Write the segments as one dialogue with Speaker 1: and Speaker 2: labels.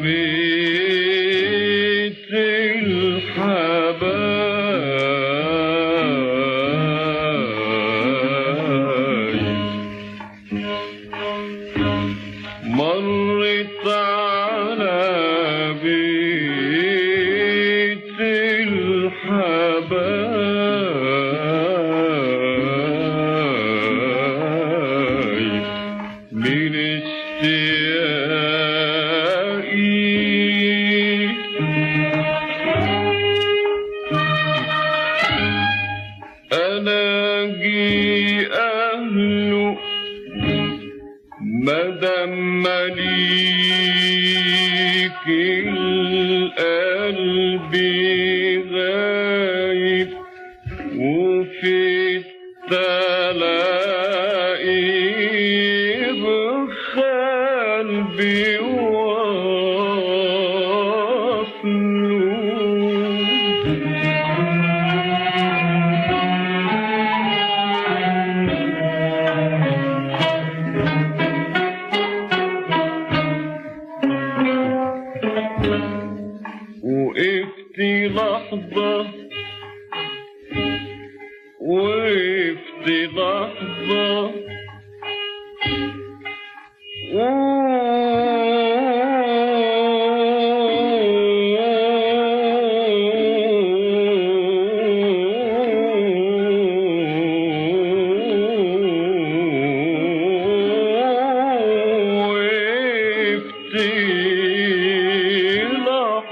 Speaker 1: me. مليك القلب وقفت لحظة وقفت لحظة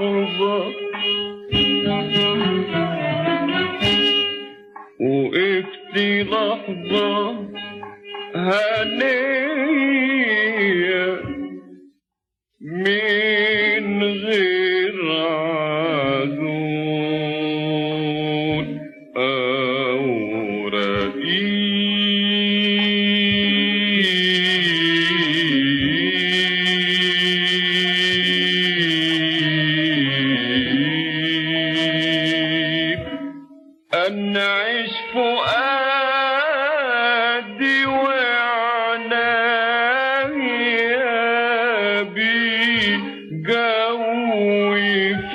Speaker 1: لحظة وقفت لحظة هنية من غير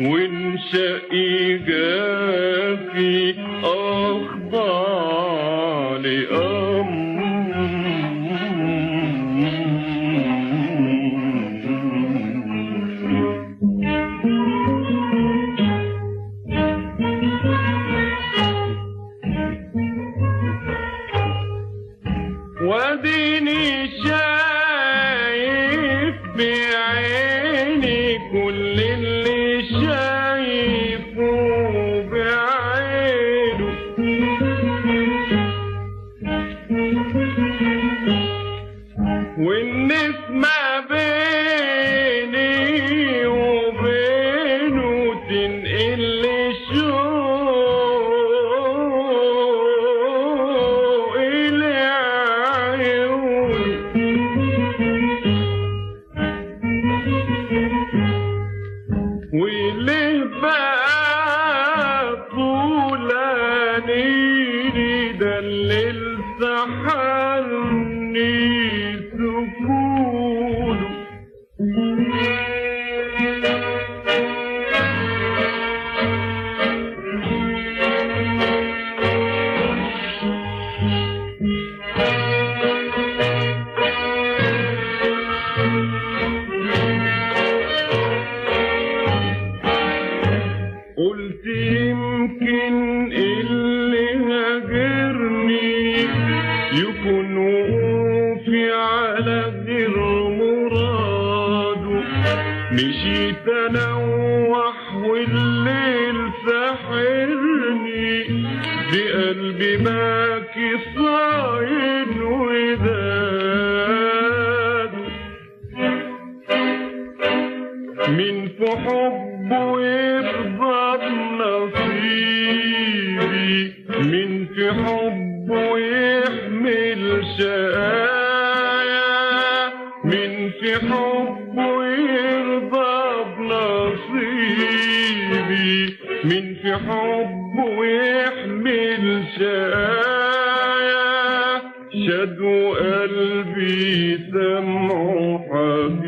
Speaker 1: وانشأي جافي أخضع لأمره وديني شايف طولاني دلل يكون وقوفي على غير مراده مشيت انوح والليل ساحرني بقلبي باكي صاين وداد حب ويحمل شايا شد قلبي سمع حبيب.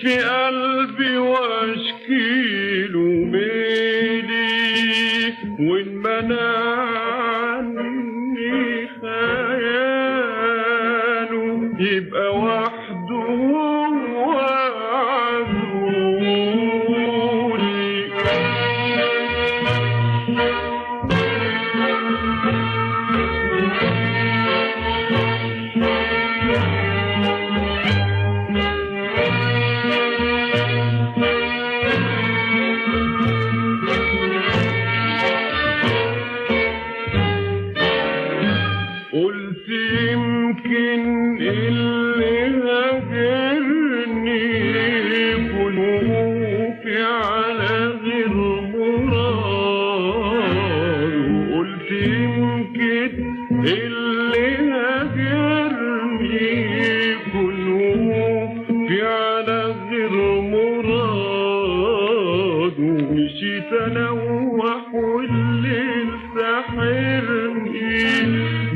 Speaker 1: في قلبي واشكيله ميلي وإن منع عني خياله يبقى واحد يمكن اللي هجرني في على غير مراد. ومشيت أنا وحول السحرني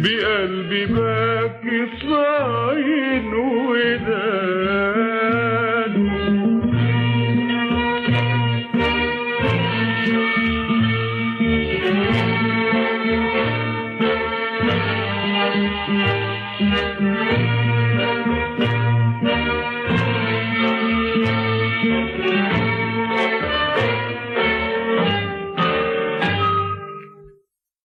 Speaker 1: بقلبي بقى